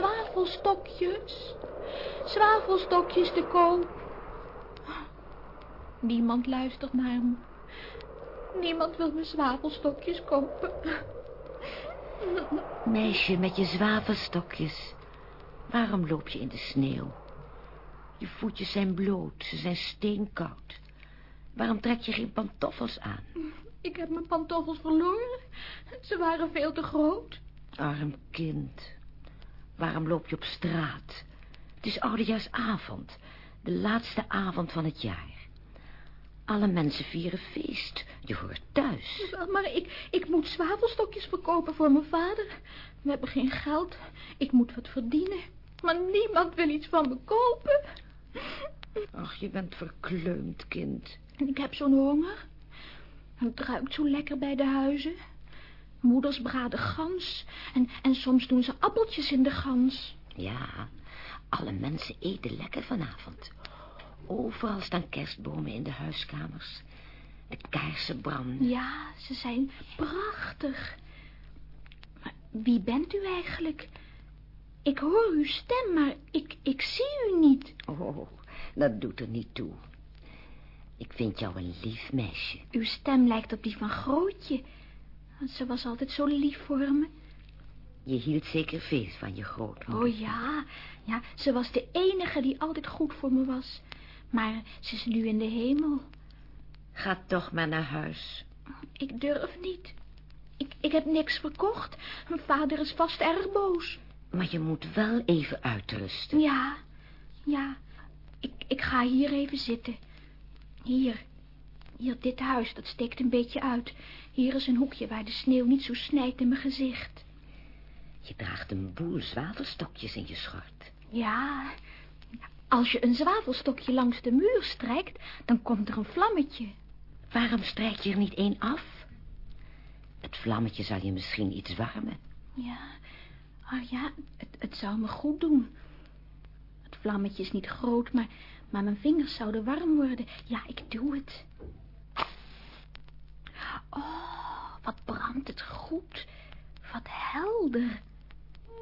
Zwavelstokjes. Zwavelstokjes te koop. Niemand luistert naar me. Niemand wil mijn zwavelstokjes kopen. Meisje met je zwavelstokjes. Waarom loop je in de sneeuw? Je voetjes zijn bloot, ze zijn steenkoud. Waarom trek je geen pantoffels aan? Ik heb mijn pantoffels verloren. Ze waren veel te groot. Arm kind. Waarom loop je op straat? Het is oudejaarsavond. De laatste avond van het jaar. Alle mensen vieren feest. Je hoort thuis. Maar ik, ik moet zwavelstokjes verkopen voor mijn vader. We hebben geen geld. Ik moet wat verdienen. Maar niemand wil iets van me kopen. Ach, je bent verkleumd, kind. Ik heb zo'n honger. Het ruikt zo lekker bij de huizen. Moeders braden gans. En, en soms doen ze appeltjes in de gans. Ja, alle mensen eten lekker vanavond. Overal staan kerstbomen in de huiskamers. De kaarsen branden. Ja, ze zijn prachtig. Maar wie bent u eigenlijk? Ik hoor uw stem, maar ik, ik zie u niet. Oh, dat doet er niet toe. Ik vind jou een lief meisje. Uw stem lijkt op die van Grootje. Want ze was altijd zo lief voor me. Je hield zeker veel van je grootmoeder. Oh ja, ja, ze was de enige die altijd goed voor me was. Maar ze is nu in de hemel. Ga toch maar naar huis. Ik durf niet. Ik, ik heb niks verkocht. Mijn vader is vast erg boos. Maar je moet wel even uitrusten. Ja, ja. Ik, ik ga hier even zitten. Hier. Hier, dit huis, dat steekt een beetje uit. Hier is een hoekje waar de sneeuw niet zo snijdt in mijn gezicht. Je draagt een boel zwavelstokjes in je schort. Ja, als je een zwavelstokje langs de muur strijkt, dan komt er een vlammetje. Waarom strijk je er niet één af? Het vlammetje zal je misschien iets warmen. Ja, oh ja, het, het zou me goed doen. Het vlammetje is niet groot, maar, maar mijn vingers zouden warm worden. Ja, ik doe het. Oh, wat brandt het goed. Wat helder.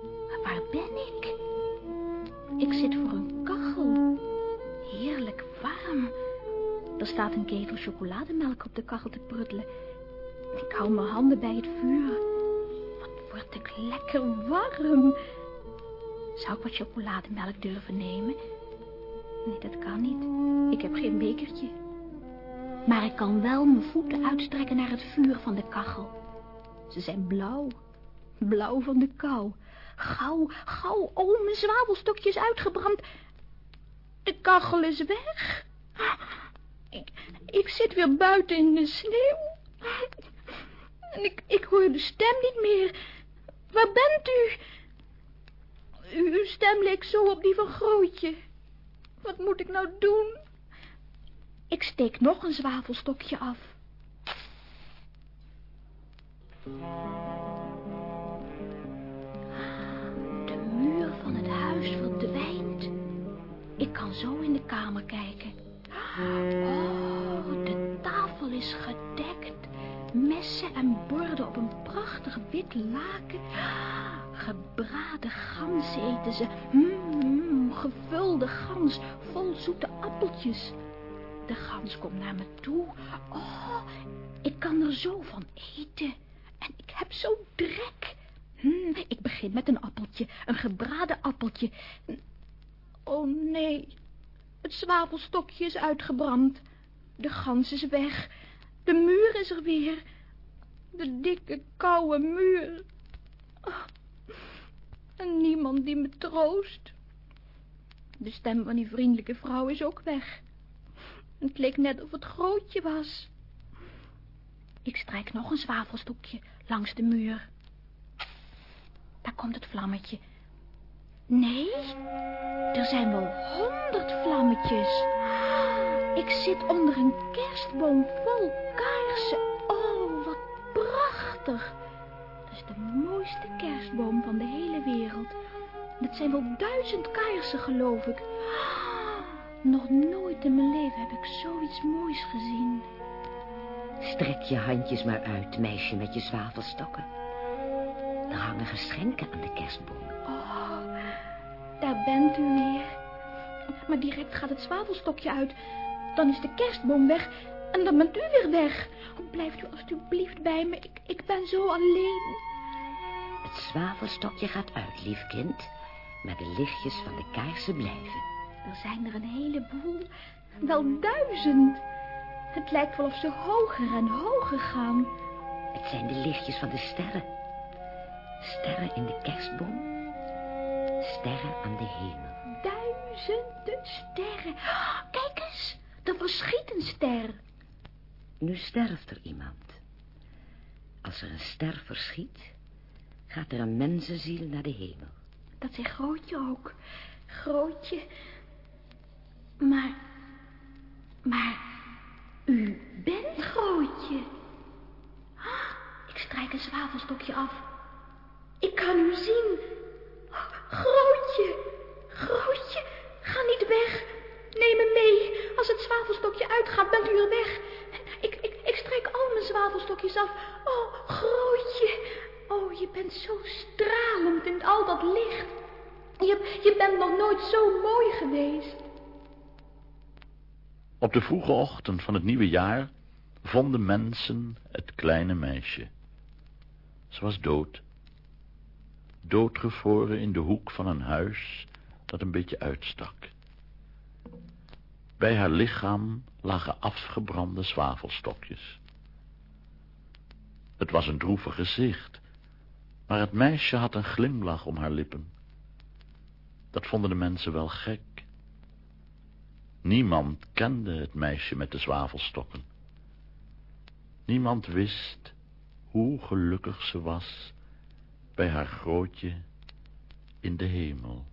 Maar waar ben ik? Ik zit voor een kachel. Heerlijk warm. Er staat een ketel chocolademelk op de kachel te pruttelen. Ik hou mijn handen bij het vuur. Wat word ik lekker warm. Zou ik wat chocolademelk durven nemen? Nee, dat kan niet. Ik heb geen bekertje. Maar ik kan wel mijn voeten uitstrekken naar het vuur van de kachel. Ze zijn blauw. Blauw van de kou. Gauw, gauw, oh, mijn zwavelstokje is uitgebrand. De kachel is weg. Ik, ik zit weer buiten in de sneeuw. En ik, ik hoor de stem niet meer. Waar bent u? Uw stem leek zo op die van Grootje. Wat moet ik nou doen? Ik steek nog een zwavelstokje af. De muur van het huis verdwijnt. Ik kan zo in de kamer kijken. Oh, de tafel is gedekt. Messen en borden op een prachtig wit laken. Gebraden gans eten ze. Mm, gevulde gans, vol zoete appeltjes. De gans komt naar me toe. Oh, ik kan er zo van eten. En ik heb zo drek. Hm, ik begin met een appeltje, een gebraden appeltje. Oh nee, het zwavelstokje is uitgebrand. De gans is weg. De muur is er weer. De dikke, koude muur. Oh, en niemand die me troost. De stem van die vriendelijke vrouw is ook weg. Het leek net of het grootje was. Ik strijk nog een zwavelstokje langs de muur. Daar komt het vlammetje. Nee, er zijn wel honderd vlammetjes. Ik zit onder een kerstboom vol kaarsen. Oh, wat prachtig. Dat is de mooiste kerstboom van de hele wereld. Het zijn wel duizend kaarsen, geloof ik. Nog nooit in mijn leven heb ik zoiets moois gezien. Strek je handjes maar uit, meisje met je zwavelstokken. Er hangen geschenken aan de kerstboom. Oh, daar bent u weer. Maar direct gaat het zwavelstokje uit. Dan is de kerstboom weg en dan bent u weer weg. Blijft u alstublieft bij me, ik, ik ben zo alleen. Het zwavelstokje gaat uit, lief kind. Maar de lichtjes van de kaarsen blijven. Er zijn er een heleboel. Wel duizend. Het lijkt wel of ze hoger en hoger gaan. Het zijn de lichtjes van de sterren. Sterren in de kerstboom. Sterren aan de hemel. Duizenden sterren. Kijk eens, er verschiet een ster. Nu sterft er iemand. Als er een ster verschiet, gaat er een mensenziel naar de hemel. Dat zegt Grootje ook. Grootje. Maar, maar, u bent Grootje. Ah, ik strijk zwavelstokje af. Ik kan u zien. Grootje, Grootje, ga niet weg. Neem me mee. Als het zwavelstokje uitgaat, bent u er weg. Ik, ik, ik strijk al mijn zwavelstokjes af. Oh, Grootje. Oh, je bent zo stralend in al dat licht. Je, je bent nog nooit zo mooi geweest. Op de vroege ochtend van het nieuwe jaar vonden mensen het kleine meisje. Ze was dood. Doodgevroren in de hoek van een huis dat een beetje uitstak. Bij haar lichaam lagen afgebrande zwavelstokjes. Het was een droevig gezicht, maar het meisje had een glimlach om haar lippen. Dat vonden de mensen wel gek. Niemand kende het meisje met de zwavelstokken. Niemand wist hoe gelukkig ze was bij haar grootje in de hemel.